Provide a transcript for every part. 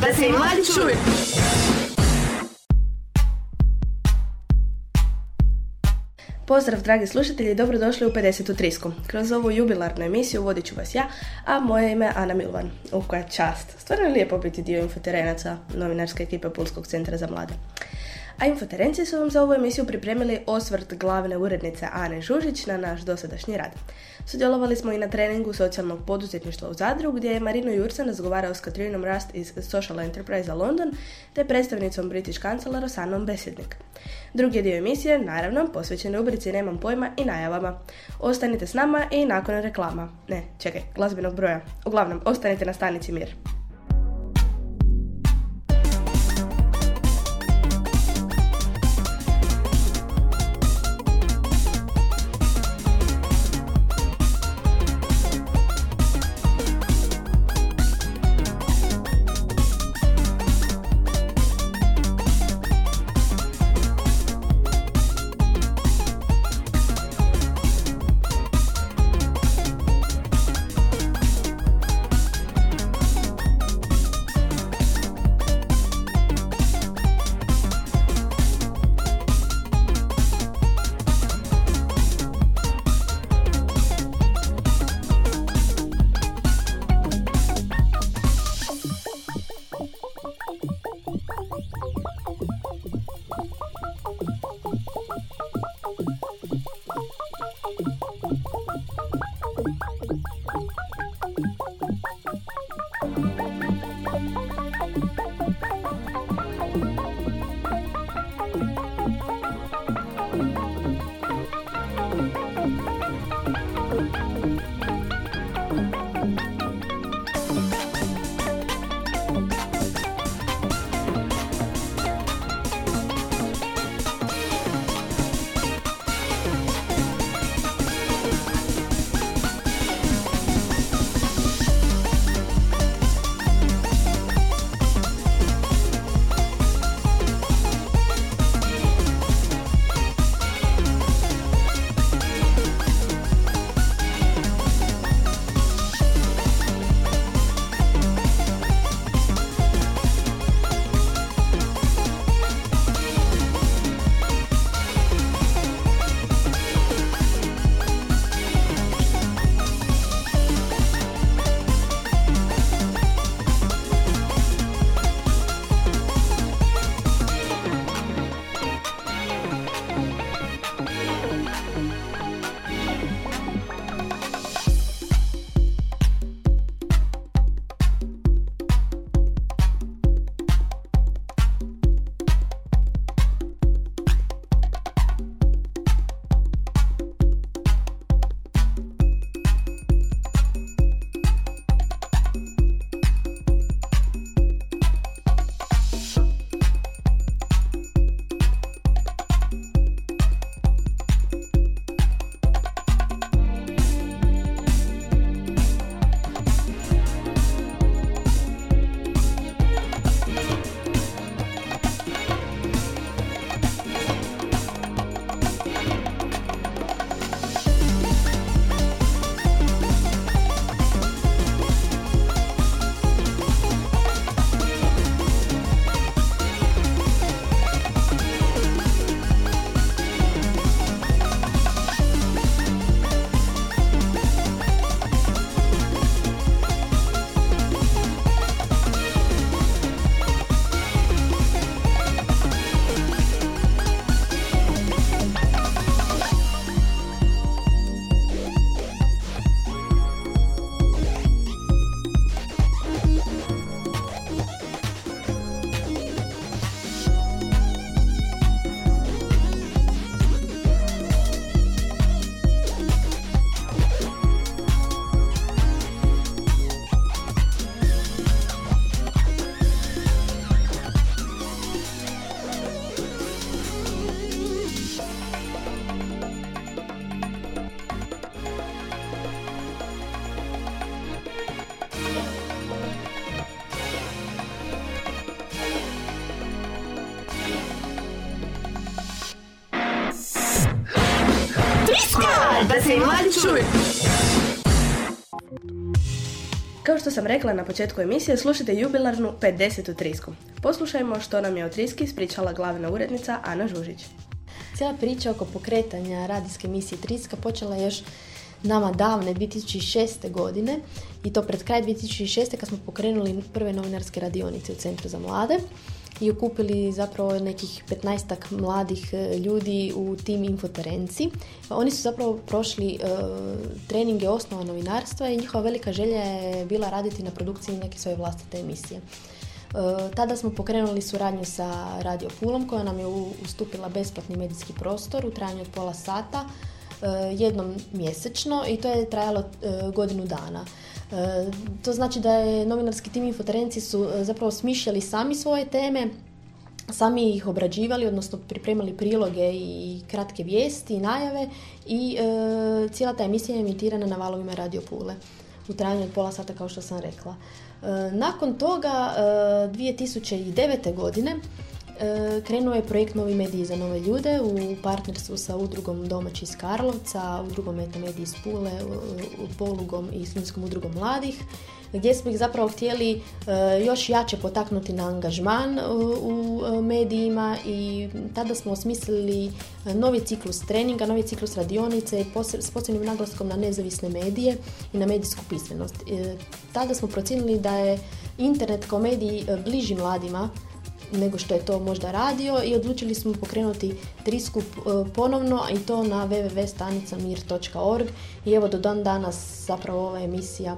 da se mladi čuju. Pozdrav dragi slušatelji dobrodošli u 50. trisku. Kroz ovu jubilarnu emisiju vodit ću vas ja, a moje ime je Ana Milvan. U koja čast. Stvarno je lijepo biti dio infoterenaca novinarske ekipe Pulskog centra za mlade. A infoterenci su vam za ovu emisiju pripremili osvrt glavne urednice Ane Žužić na naš dosadašnji rad. Sudjelovali smo i na treningu socijalnog poduzetništva u Zadru gdje je Marino Jursan razgovarao s Katrinom Rust iz Social Enterprise London te predstavnicom British Council Rosanom Besednik. Drugi dio emisije, naravno, posvećen rubrici Nemam pojma i najavama. Ostanite s nama i nakon reklama. Ne, čekaj, glazbenog broja. Uglavnom, ostanite na stanici Mir. Kao što sam rekla na početku emisije, slušajte jubilarnu 50. trisku. Poslušajmo što nam je o triski ispričala glavna urednica Ana Žužić. Cijela priča oko pokretanja radijske emisije Triska počela još nama davne 2006. godine i to pred kraj 2006. kad smo pokrenuli prve novinarske radionice u Centru za mlade i okupili zapravo nekih 15 mladih e, ljudi u tim infoterenci. Oni su zapravo prošli uh, treninge osnova novinarstva i njihova velika želja je bila raditi na produkciji neke svoje vlastite emisije. Uh, tada smo pokrenuli suradnju sa Radio Pulom koja nam je ustupila besplatni medijski prostor u trajanju od pola sata jednom mjesečno i to je trajalo godinu dana. E, to znači da je novinarski tim infoterenci su e, zapravo smišljali sami svoje teme, sami ih obrađivali, odnosno pripremali priloge i kratke vijesti i najave i e, cijela ta emisija je emitirana na valovima Radio Pule u trajanju od pola sata kao što sam rekla. nakon toga, 2009. godine, E, krenuo je projekt Novi mediji za nove ljude u partnerstvu sa udrugom Domaći iz Karlovca, udrugom Meta mediji iz Pule, Polugom i Slinskom udrugom mladih, gdje smo ih zapravo htjeli e, još jače potaknuti na angažman u medijima i tada smo osmislili novi ciklus treninga, novi ciklus radionice s posebnim naglaskom na nezavisne medije i na medijsku pismenost. E, tada smo procijenili da je internet kao mediji bliži mladima nego što je to možda radio i odlučili smo pokrenuti Triskup e, ponovno i to na www.stanicamir.org i evo do dan danas zapravo ova emisija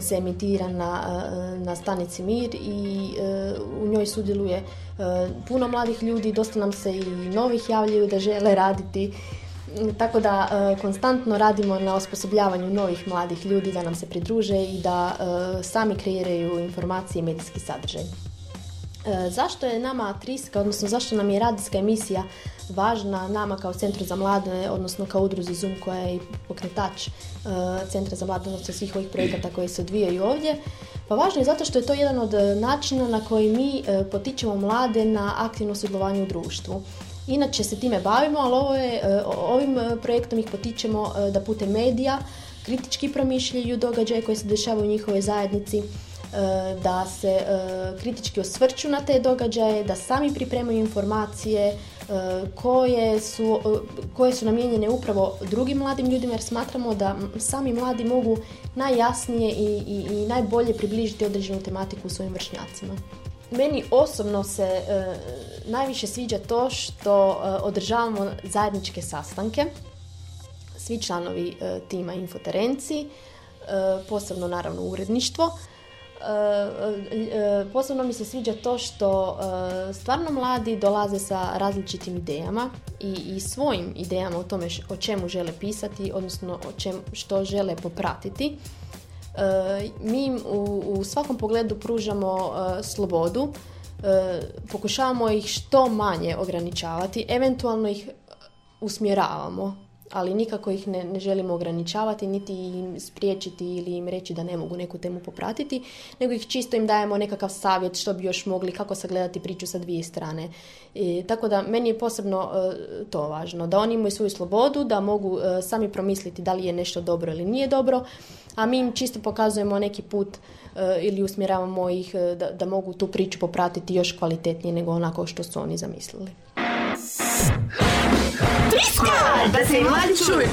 se emitira na, e, na stanici Mir i e, u njoj sudjeluje puno mladih ljudi, dosta nam se i novih javljaju da žele raditi tako da konstantno radimo na osposobljavanju novih mladih ljudi da nam se pridruže i da sami kreiraju informacije i medijski sadržaj. E, zašto je nama Triska, odnosno zašto nam je radijska emisija važna nama kao Centru za mlade, odnosno kao udruzi Zoom koja je pokretač e, Centra za mlade, odnosno svih ovih projekata koji se odvijaju ovdje? Pa važno je zato što je to jedan od načina na koji mi e, potičemo mlade na aktivno sudjelovanje u društvu. Inače se time bavimo, ali ovo je, ovim projektom ih potičemo da putem medija kritički promišljaju događaje koje se dešavaju u njihovoj zajednici, E, da se e, kritički osvrću na te događaje, da sami pripremaju informacije e, koje su, koje su namijenjene upravo drugim mladim ljudima jer smatramo da sami mladi mogu najjasnije i, i, i najbolje približiti određenu tematiku svojim vršnjacima. Meni osobno se najviše sviđa to što održavamo zajedničke sastanke, svi članovi tima infoterenci, posebno naravno uredništvo, E, posebno mi se sviđa to što e, stvarno mladi dolaze sa različitim idejama i, i svojim idejama o tome o čemu žele pisati, odnosno o čem, što žele popratiti. E, mi im u svakom pogledu pružamo slobodu, pokušavamo ih što manje ograničavati, eventualno ih usmjeravamo ali nikako ih ne, ne želimo ograničavati, niti im spriječiti ili im reći da ne mogu neku temu popratiti, nego ih čisto im dajemo nekakav savjet što bi još mogli, kako sagledati priču sa dvije strane. I, tako da meni je posebno e, to važno, da oni imaju svoju slobodu, da mogu e, sami promisliti da li je nešto dobro ili nije dobro, a mi im čisto pokazujemo neki put e, ili usmjeravamo ih da, da mogu tu priču popratiti još kvalitetnije nego onako što su oni zamislili. Triska! Da se i mladi!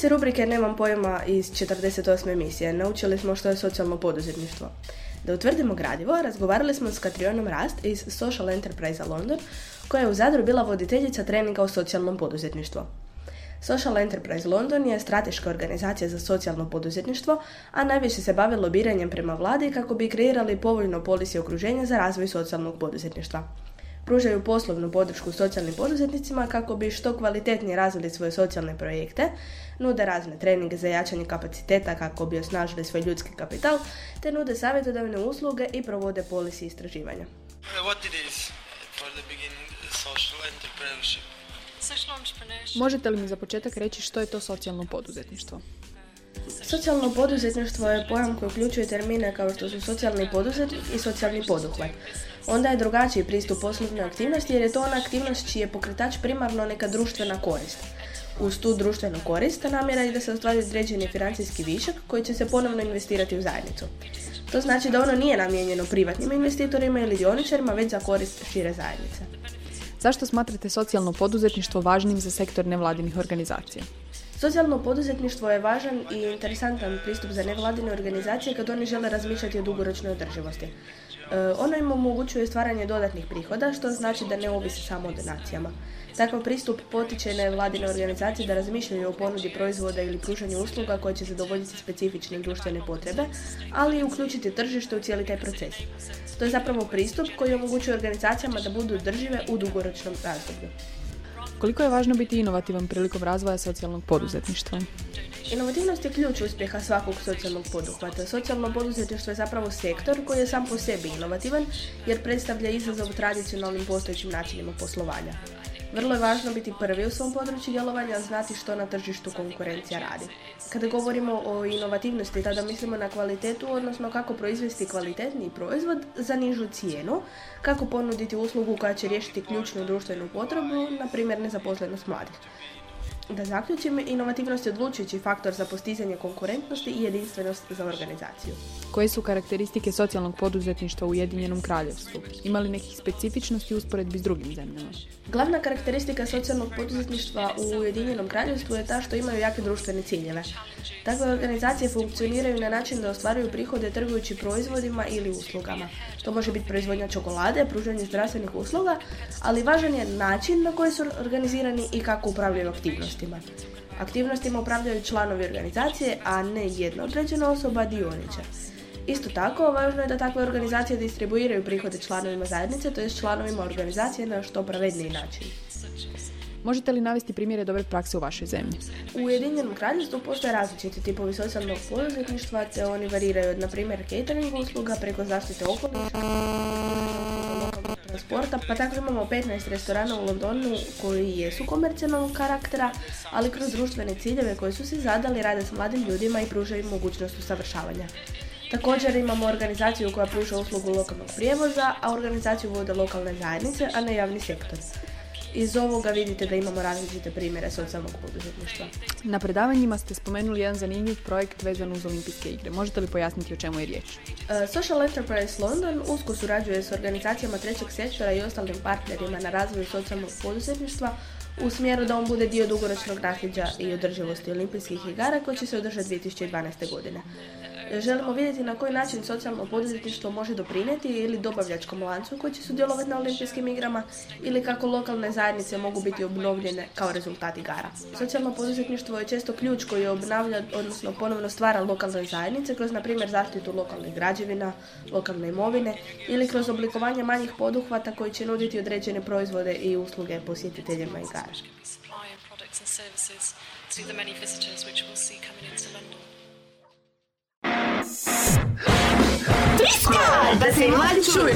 Se rubrike Nemam pojma iz 48. emisije. Naučili smo što je socijalno poduzetništvo. Da utvrdimo gradivo, razgovarali smo s Katrionom Rast iz Social Enterprise London, koja je u Zadru bila voditeljica treninga o socijalnom poduzetništvu. Social Enterprise London je strateška organizacija za socijalno poduzetništvo, a najviše se bavi lobiranjem prema vladi kako bi kreirali povoljno polisi okruženja za razvoj socijalnog poduzetništva. Pružaju poslovnu podršku socijalnim poduzetnicima kako bi što kvalitetnije razvili svoje socijalne projekte, nude razne treninge za jačanje kapaciteta kako bi osnažili svoj ljudski kapital, te nude savjetodavne usluge i provode polisi istraživanja. What it is for the beginning social entrepreneurship? Možete li mi za početak reći što je to socijalno poduzetništvo? Socijalno poduzetništvo je pojam koji uključuje termine kao što su socijalni poduzetnik i socijalni poduhvat. Onda je drugačiji pristup poslovnoj aktivnosti jer je to ona aktivnost čiji je pokretač primarno neka društvena korist. Uz tu društvenu korist namjera je da se ostvari određeni financijski višak koji će se ponovno investirati u zajednicu. To znači da ono nije namijenjeno privatnim investitorima ili dioničarima, već za korist šire zajednice. Zašto smatrate socijalno poduzetništvo važnim za sektor nevladinih organizacija? Socijalno poduzetništvo je važan i interesantan pristup za nevladine organizacije kad oni žele razmišljati o dugoročnoj održivosti. E, ono im omogućuje stvaranje dodatnih prihoda, što znači da ne ovisi samo o donacijama. Takav pristup potiče nevladine organizacije da razmišljaju o ponudi proizvoda ili pružanju usluga koje će zadovoljiti specifične društvene potrebe, ali i uključiti tržište u cijeli taj proces. To je zapravo pristup koji omogućuje organizacijama da budu držive u dugoročnom razdoblju. Koliko je važno biti inovativan prilikom razvoja socijalnog poduzetništva? Inovativnost je ključ uspjeha svakog socijalnog poduhvata. Socijalno poduzetništvo je zapravo sektor koji je sam po sebi inovativan jer predstavlja izazov tradicionalnim postojećim načinima poslovanja. Vrlo je važno biti prvi u svom području djelovanja, znati što na tržištu konkurencija radi. Kada govorimo o inovativnosti, tada mislimo na kvalitetu, odnosno kako proizvesti kvalitetni proizvod za nižu cijenu, kako ponuditi uslugu koja će riješiti ključnu društvenu potrebu, na primjer nezaposlenost mladih. Da zaključim, inovativnost je odlučujući faktor za postizanje konkurentnosti i jedinstvenost za organizaciju. Koje su karakteristike socijalnog poduzetništva u Ujedinjenom kraljevstvu? Ima li nekih specifičnosti u usporedbi s drugim zemljama? Glavna karakteristika socijalnog poduzetništva u Ujedinjenom kraljevstvu je ta što imaju jake društvene ciljeve. Takve organizacije funkcioniraju na način da ostvaruju prihode trgujući proizvodima ili uslugama. To može biti proizvodnja čokolade, pružanje zdravstvenih usluga, ali važan je način na koji su organizirani i kako upravljaju aktivnostima. Aktivnostima upravljaju članovi organizacije, a ne jedna određena osoba dioničar. Isto tako, važno je da takve organizacije distribuiraju prihode članovima zajednice, to je članovima organizacije na što pravedniji način. Možete li navesti primjere dobre prakse u vašoj zemlji? U Ujedinjenom kraljevstvu postoje različiti tipovi socijalnog poduzetništva, te oni variraju od, na primjer, catering usluga preko zaštite okoliša, transporta, pa tako imamo 15 restorana u Londonu koji jesu komercijalnog karaktera, ali kroz društvene ciljeve koje su se zadali rade s mladim ljudima i pružaju mogućnost usavršavanja. Također imamo organizaciju koja pruža uslugu lokalnog prijevoza, a organizaciju vode lokalne zajednice, a ne javni sektor. Iz ovoga vidite da imamo različite primjere socijalnog poduzetništva. Na predavanjima ste spomenuli jedan zanimljiv projekt vezan uz olimpijske igre. Možete li pojasniti o čemu je riječ? E, Social Enterprise London usko surađuje s organizacijama trećeg sektora i ostalim partnerima na razvoju socijalnog poduzetništva u smjeru da on bude dio dugoročnog nasljeđa i održivosti olimpijskih igara koji će se održati 2012. godine. Želimo vidjeti na koji način socijalno poduzetništvo može doprinijeti ili dobavljačkom lancu koji će sudjelovati na olimpijskim igrama ili kako lokalne zajednice mogu biti obnovljene kao rezultat igara. Socijalno poduzetništvo je često ključ koji obnavlja, odnosno ponovno stvara lokalne zajednice kroz, na primjer, zaštitu lokalnih građevina, lokalne imovine ili kroz oblikovanje manjih poduhvata koji će nuditi određene proizvode i usluge posjetiteljima igara. Triska! Da se mladi čuju!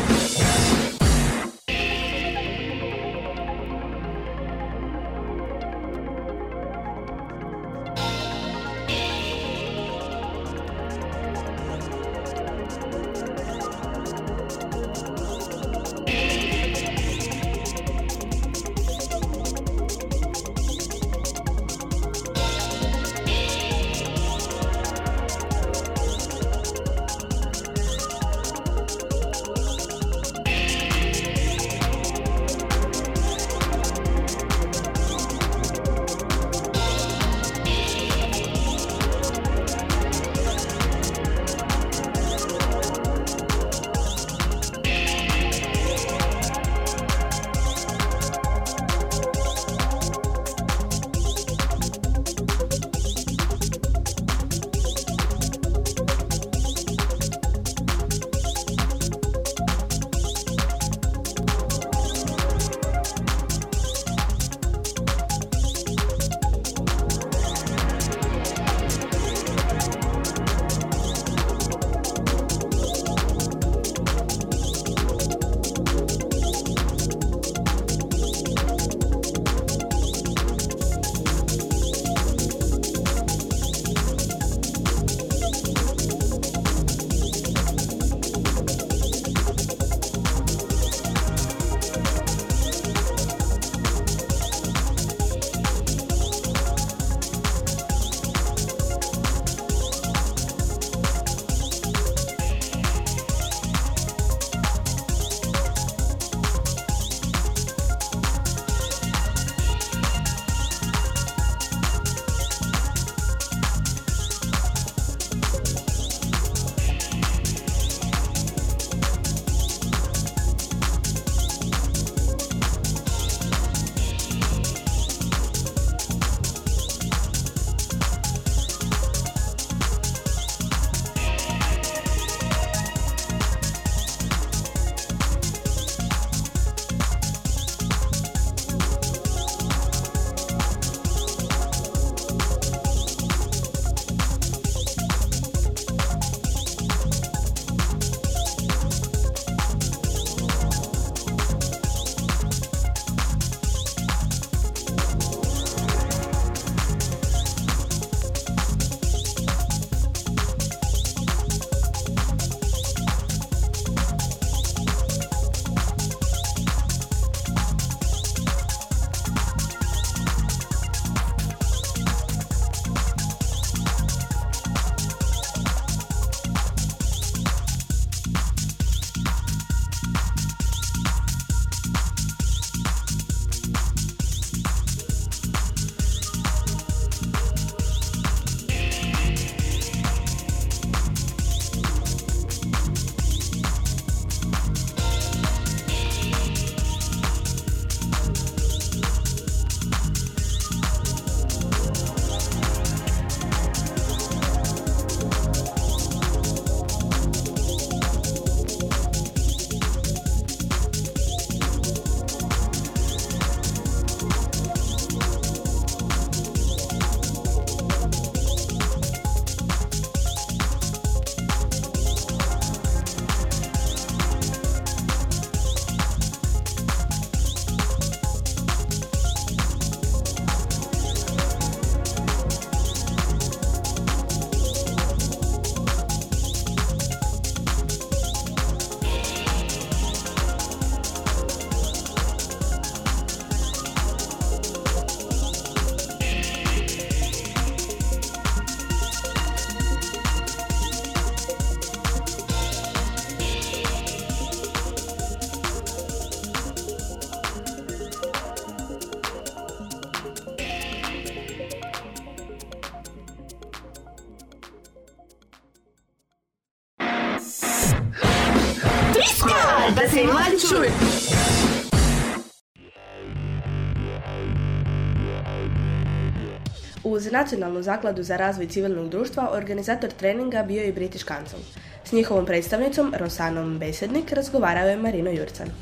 Uz Nacionalnu zakladu za razvoj civilnog društva organizator treninga bio je i British Council. S njihovom predstavnicom, Rosanom Besednik, razgovarao je Marino Jurcan. E,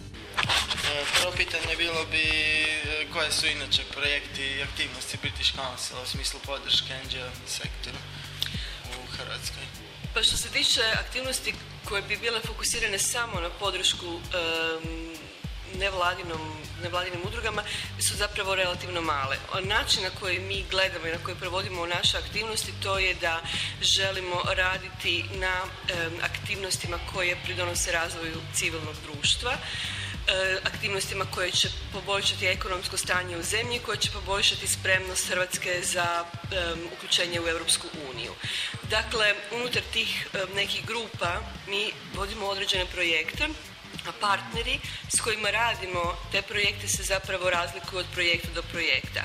Prvo pitanje bilo bi e, koje su inače projekti i aktivnosti British Council u smislu podrške NGO sektoru u Hrvatskoj. Pa što se tiče aktivnosti koje bi bile fokusirane samo na podršku em, nevladinom, nevladinim udrugama su zapravo relativno male. Način na koji mi gledamo i na koji provodimo naše aktivnosti to je da želimo raditi na aktivnostima koje pridonose razvoju civilnog društva e, aktivnostima koje će poboljšati ekonomsko stanje u zemlji, koje će poboljšati spremnost Hrvatske za em, uključenje u Europsku uniju. Dakle, unutar tih em, nekih grupa mi vodimo određene projekte, partneri s kojima radimo te projekte se zapravo razlikuju od projekta do projekta.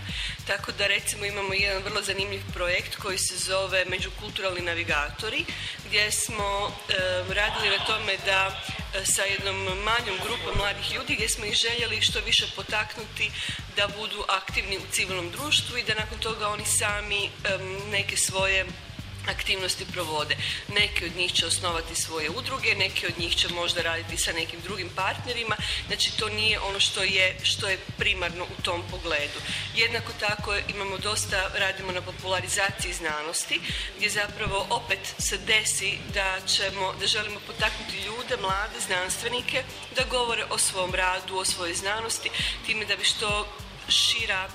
Tako da recimo imamo jedan vrlo zanimljiv projekt koji se zove Međukulturalni navigatori gdje smo em, radili na tome da e, sa jednom manjom grupom mladih ljudi gdje smo ih željeli što više potaknuti da budu aktivni u civilnom društvu i da nakon toga oni sami em, neke svoje aktivnosti provode. Neki od njih će osnovati svoje udruge, neki od njih će možda raditi sa nekim drugim partnerima, znači to nije ono što je, što je primarno u tom pogledu. Jednako tako imamo dosta, radimo na popularizaciji znanosti, gdje zapravo opet se desi da ćemo, da želimo potaknuti ljude, mlade znanstvenike, da govore o svom radu, o svojoj znanosti, time da bi što šira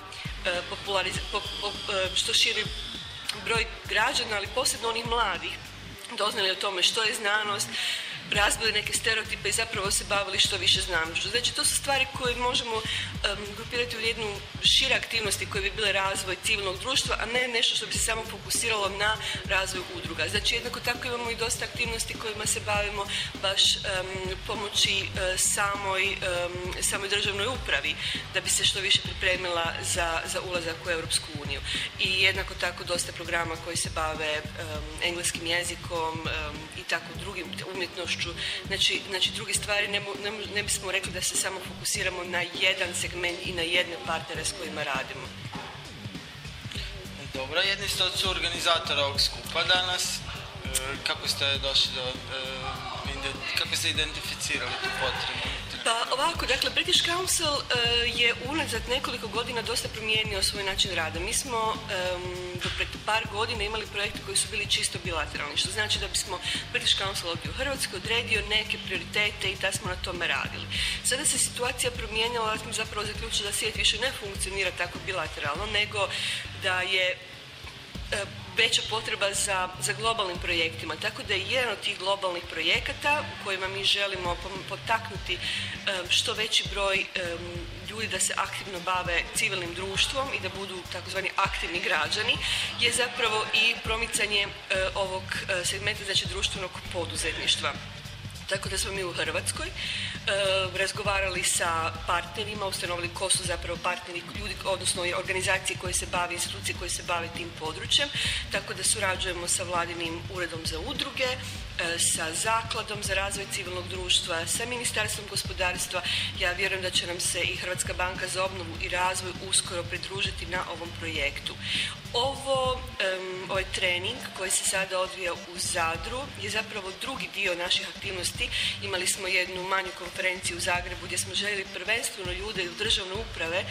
e, populariz- po- po- e, što širi broj građana, ali posebno onih mladih, doznali o tome što je znanost, razbili neke stereotipe i zapravo se bavili što više znanošću. Znači, to su stvari koje možemo em, grupirati u jednu šire aktivnosti koje bi bile razvoj civilnog društva, a ne nešto što bi se samo fokusiralo na razvoj udruga. Znači, jednako tako imamo i dosta aktivnosti kojima se bavimo baš em, pomoći e, samoj, em, samoj državnoj upravi da bi se što više pripremila za, za ulazak u Europsku uniju. I jednako tako dosta programa koji se bave engleskim jezikom i tako drugim umjetnošću. Znači, znači druge stvari ne, ne, ne bismo rekli da se samo fokusiramo na jedan segment i na jedne partnere s kojima radimo. Dobro, jedni ste od suorganizatora ovog skupa danas. E, Kako ste došli do... e, Kako ste identificirali tu potrebu? Pa ovako, dakle, British Council e, je unazad nekoliko godina dosta promijenio svoj način rada. Mi smo em, do pred par godina imali projekte koji su bili čisto bilateralni, što znači da bismo British Council ovdje u Hrvatskoj odredio neke prioritete i da smo na tome radili. Sada se situacija promijenila, ja smo zapravo zaključili da svijet više ne funkcionira tako bilateralno, nego da je e, veća potreba za, za globalnim projektima. Tako da je jedan od tih globalnih projekata u kojima mi želimo potaknuti što veći broj ljudi da se aktivno bave civilnim društvom i da budu takozvani aktivni građani je zapravo i promicanje e, ovog e, segmenta znači društvenog poduzetništva. Tako da smo mi u Hrvatskoj e, razgovarali sa partnerima, ustanovili ko su zapravo partneri, ljudi, odnosno organizacije koje se bave, institucije koje se bave tim područjem. Tako da surađujemo sa Vladinim uredom za udruge, sa Zakladom za razvoj civilnog društva, sa Ministarstvom gospodarstva. Ja vjerujem da će nam se i Hrvatska banka za obnovu i razvoj uskoro pridružiti na ovom projektu. Ovo, em, ovaj trening koji se sada odvija u Zadru je zapravo drugi dio naših aktivnosti. Imali smo jednu manju konferenciju u Zagrebu gdje smo željeli prvenstveno ljude u državne uprave e,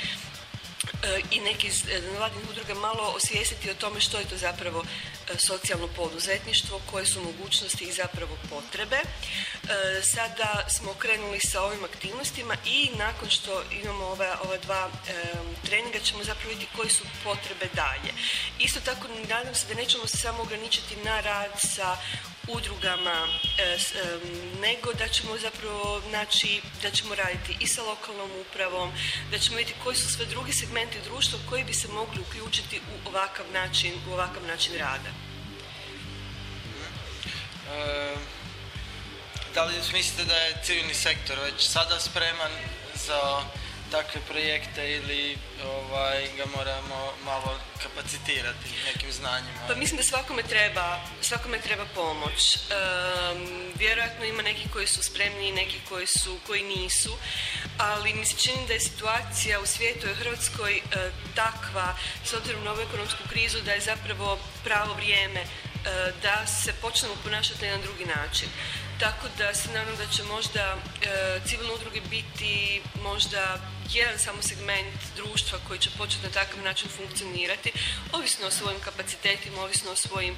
i neki iz e, nevladinih udruga malo osvijestiti o tome što je to zapravo e, socijalno poduzetništvo, koje su mogućnosti i zapravo potrebe. E, Sada smo krenuli sa ovim aktivnostima i nakon što imamo ova, ova dva treninga ćemo zapravo vidjeti koje su potrebe dalje. Isto tako nadam se da nećemo se samo ograničiti na rad sa udrugama, e, em, nego da ćemo zapravo naći, da ćemo raditi i sa lokalnom upravom, da ćemo vidjeti koji su sve drugi segmenti društva koji bi se mogli uključiti u ovakav način, u ovakav način rada. E, Da li mislite da je civilni sektor već sada spreman za takve projekte ili ovaj, ga moramo malo kapacitirati nekim znanjima? Pa mislim da svakome treba, svakome treba pomoć. Ehm, vjerojatno ima neki koji su spremni i neki koji, su, koji nisu, ali mi se čini da je situacija u svijetu i Hrvatskoj e, takva, s obzirom na ovu ekonomsku krizu, da je zapravo pravo vrijeme e, da se počnemo ponašati na jedan drugi način. Tako da se nadam da će možda e, civilne udruge biti možda jedan samo segment društva koji će početi na takav način funkcionirati, ovisno o svojim kapacitetima, ovisno o svojim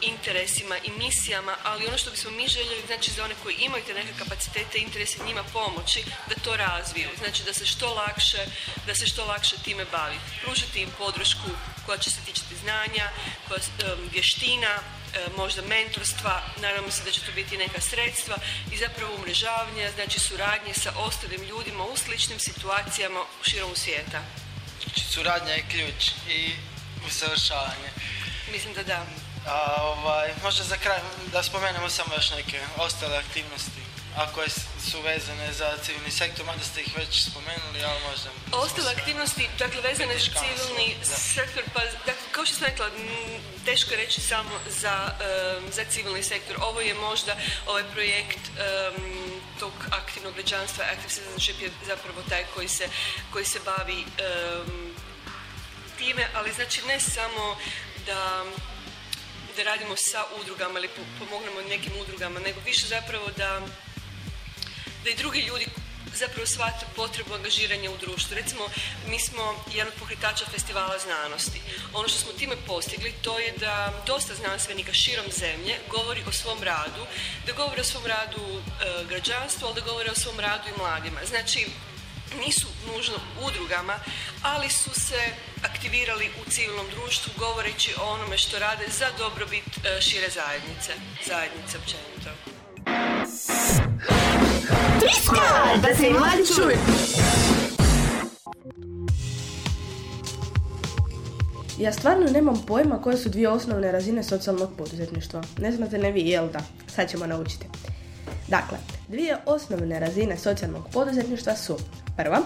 interesima i misijama, ali ono što bismo mi željeli, znači za one koji imaju te neke kapacitete interese njima pomoći, da to razviju. Znači da se što lakše, da se što lakše time bavi. Pružiti im podršku koja će se tičiti znanja, koja, em, vještina, možda mentorstva, nadamo se da će to biti neka sredstva i zapravo umrežavanje, znači suradnje sa ostalim ljudima u sličnim situacijama širom svijeta. Znači, suradnja je ključ i usavršavanje. Mislim da da. A ovaj, možda za kraj da spomenemo samo još neke ostale aktivnosti, a koje su vezane za civilni sektor, mada ste ih već spomenuli, ali možda... Ostale aktivnosti, dakle vezane za civilni sektor, pa dakle, kao što sam rekla, teško je reći samo za, em, za civilni sektor. Ovo je možda ovaj projekt em, tog aktivnog građanstva, Active Citizenship je zapravo taj koji se, koji se bavi em, time, ali znači ne samo da da radimo sa udrugama ili po- pomognemo nekim udrugama, nego više zapravo da da i drugi ljudi zapravo shvate potrebu angažiranja u društvu. Recimo, mi smo jedan od pokretača festivala znanosti. Ono što smo time postigli, to je da dosta znanstvenika širom zemlje govori o svom radu, da govore o svom radu e, građanstvu, ali da govore o svom radu i mladima. Znači, nisu nužno udrugama, ali su se aktivirali u civilnom društvu govoreći o onome što rade za dobrobit e, šire zajednice, zajednice općenito. Triska! Da se mladi čuju. Ja stvarno nemam pojma koje su dvije osnovne razine socijalnog poduzetništva. Ne znate ne vi, jel da? Sad ćemo naučiti. Dakle, dvije osnovne razine socijalnog poduzetništva su prva,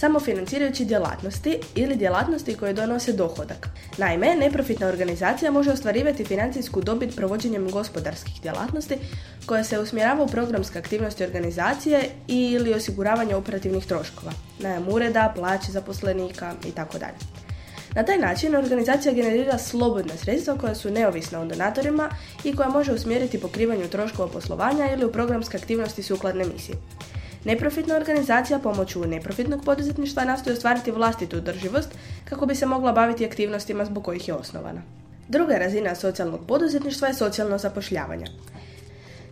samofinancirajući djelatnosti ili djelatnosti koje donose dohodak. Naime, neprofitna organizacija može ostvarivati financijsku dobit provođenjem gospodarskih djelatnosti koja se usmjerava u programske aktivnosti organizacije ili osiguravanje operativnih troškova, najam ureda, plaće zaposlenika i tako dalje. Na taj način organizacija generira slobodna sredstva koja su neovisna o donatorima i koja može usmjeriti pokrivanju troškova poslovanja ili u programske aktivnosti sukladne misiji. Neprofitna organizacija pomoću neprofitnog poduzetništva nastoji ostvariti vlastitu održivost kako bi se mogla baviti aktivnostima zbog kojih je osnovana. Druga razina socijalnog poduzetništva je socijalno zapošljavanje.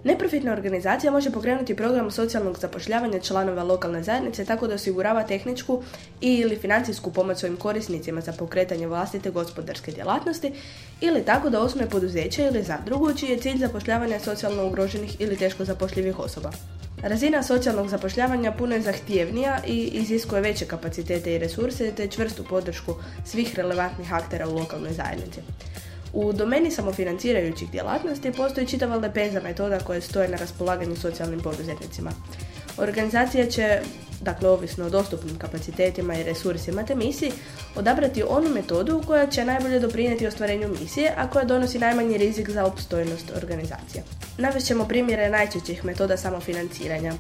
Neprofitna organizacija može pokrenuti program socijalnog zapošljavanja članova lokalne zajednice tako da osigurava tehničku i ili financijsku pomoć svojim korisnicima za pokretanje vlastite gospodarske djelatnosti ili tako da osnuje poduzeće ili zadrugu čiji je cilj zapošljavanja socijalno ugroženih ili teško zapošljivih osoba. Razina socijalnog zapošljavanja puno je zahtjevnija i iziskuje veće kapacitete i resurse te čvrstu podršku svih relevantnih aktera u lokalnoj zajednici. U domeni samofinancirajućih djelatnosti postoji čitava lepeza metoda koje stoje na raspolaganju socijalnim poduzetnicima. Organizacija će, dakle ovisno o dostupnim kapacitetima i resursima te misiji, odabrati onu metodu koja će najbolje doprinijeti ostvarenju misije, a koja donosi najmanji rizik za opstojnost organizacije. Navest ćemo primjere najčešćih metoda samofinanciranja.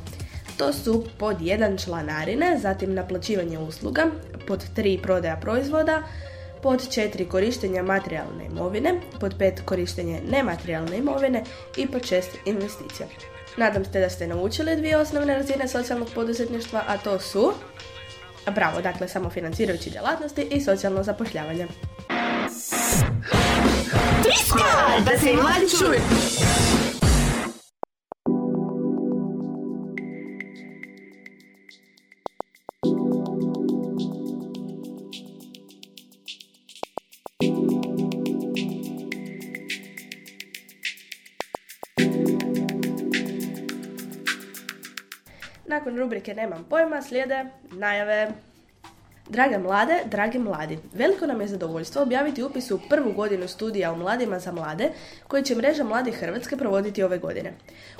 To su pod 1 članarine, zatim naplaćivanje usluga, pod 3 prodaja proizvoda, pod 4 korištenja materijalne imovine, pod 5 korištenje nematerijalne imovine i pod 6 investicija. Nadam se da ste naučili dvije osnovne razine socijalnog poduzetništva, a to su bravo, dakle samofinancirajući djelatnosti i socijalno zapošljavanje. Triska! Da se mladi. Rubrike Nemam pojma slijede najave. Drage mlade, dragi mladi, veliko nam je zadovoljstvo objaviti upis u prvu godinu studija o mladima za mlade koji će mreža Mladih Hrvatske provoditi ove godine.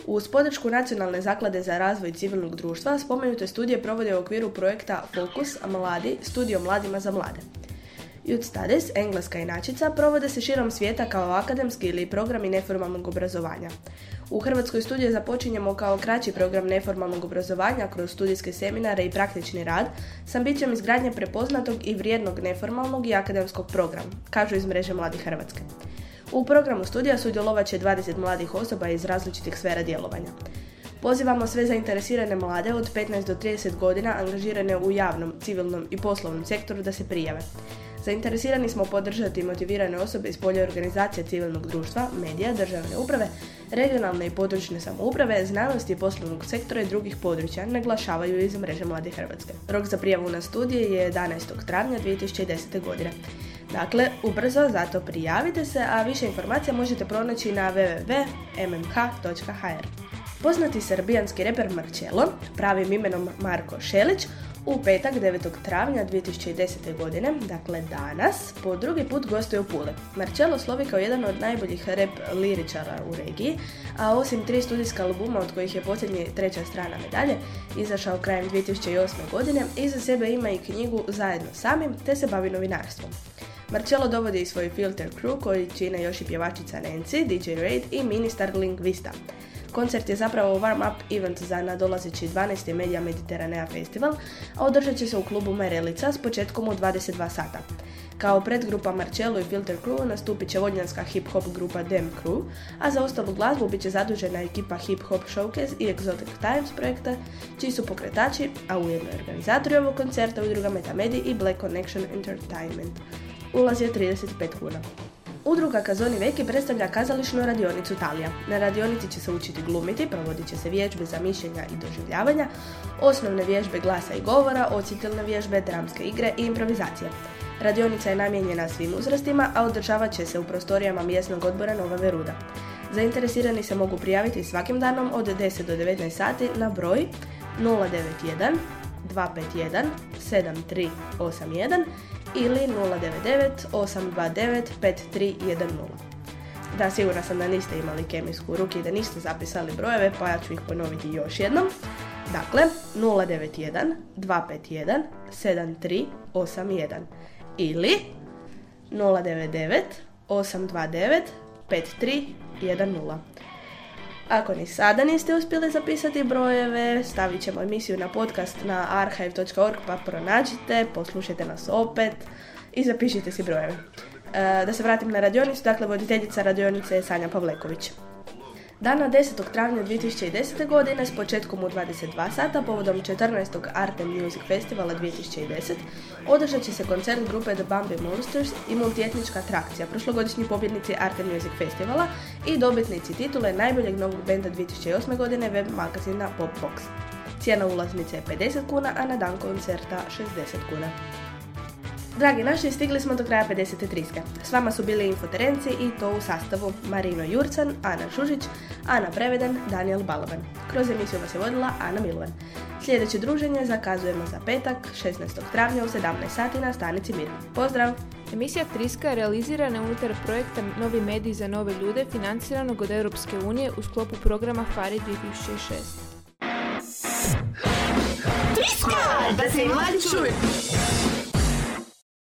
Uz podršku Nacionalne zaklade za razvoj civilnog društva spomenute studije provode u okviru projekta Fokus Mladi, studio mladima za mlade. Youth Studies, engleska inačica, provode se širom svijeta kao akademski ili programi neformalnog obrazovanja. U Hrvatskoj studije započinjemo kao kraći program neformalnog obrazovanja kroz studijske seminare i praktični rad s ambicijom izgradnje prepoznatog i vrijednog neformalnog i akademskog programa, kažu iz mreže Mladih Hrvatske. U programu studija sudjelovat će 20 mladih osoba iz različitih sfera djelovanja. Pozivamo sve zainteresirane mlade od 15 do 30 godina angažirane u javnom, civilnom i poslovnom sektoru da se prijave. Zainteresirani smo podržati motivirane osobe iz polja organizacije civilnog društva, medija, državne uprave, regionalne i područne samouprave, znanosti i poslovnog sektora i drugih područja, naglašavaju iz mreže Mlade Hrvatske. Rok za prijavu na studije je 11. travnja 2010. godine. Dakle, ubrzo zato prijavite se, a više informacija možete pronaći na www.mmh.hr. Poznati srbijanski reper Marcello, pravim imenom Marko Šelić, u petak 9. travnja 2010. godine, dakle danas, po drugi put gostuje u Pule. Marcello slovi kao jedan od najboljih rap liričara u regiji, a osim tri studijska albuma od kojih je posljednji treća strana medalje, izašao krajem 2008. godine, iza sebe ima i knjigu Zajedno samim, te se bavi novinarstvom. Marcello dovodi i svoj filter crew koji čine još i pjevačica Nancy, DJ Raid i ministar Lingvista. Koncert je zapravo warm-up event za nadolazeći 12. Media Mediteranea Festival, a održat će se u klubu Merelica s početkom u 22 sata. Kao predgrupa Marcello i Filter Crew nastupit će vodnjanska hip-hop grupa Dem Crew, a za ostalu glazbu bit će zadužena ekipa Hip Hop Showcase i Exotic Times projekta, čiji su pokretači, a ujedno organizatori ovog koncerta udruga Metamedi i Black Connection Entertainment. Ulaz je 35 kuna. Udruga Kazoni Veki predstavlja kazališnu radionicu Talija. Na radionici će se učiti glumiti, provodit će se vježbe za mišljenja i doživljavanja, osnovne vježbe glasa i govora, ocitelne vježbe, dramske igre i improvizacije. Radionica je namijenjena svim uzrastima, a održavat će se u prostorijama mjesnog odbora Nova Veruda. Zainteresirani se mogu prijaviti svakim danom od 10 do 19 sati na broj 091 251 7381 ili 099 829 5310. Da, sigurna sam da niste imali kemijsku u ruki i da niste zapisali brojeve, pa ja ću ih ponoviti još jednom. Dakle, 091 251 7381 ili 099 829 5310. Ako ni sada niste uspjeli zapisati brojeve, stavit ćemo emisiju na podcast na archive.org pa pronađite, poslušajte nas opet i zapišite si brojeve. E, da se vratim na radionicu, dakle voditeljica radionice je Sanja Pavleković. Dana 10. travnja 2010. godine s početkom u 22 sata povodom 14. Art and Music Festivala 2010 održat će se koncert grupe The Bambi Monsters i multietnička atrakcija, prošlogodišnji pobjednici Art and Music Festivala i dobitnici titule najboljeg novog benda 2008. godine web magazina Popbox. Cijena ulaznice je 50 kuna, a na dan koncerta 60 kuna. Dragi naši, stigli smo do kraja 53. S vama su bili infoterenci i to u sastavu Marino Jurcan, Ana Žužić, Ana Preveden, Daniel Balovan. Kroz emisiju vas je vodila Ana Milovan. Sljedeće druženje zakazujemo za petak, 16. travnja u 17 sati na stanici Mir. Pozdrav! Emisija Triska je realizirana unutar projekta Novi mediji za nove ljude financiranog od Europske unije u sklopu programa FARI 2006. Triska! Da se mladi čuju.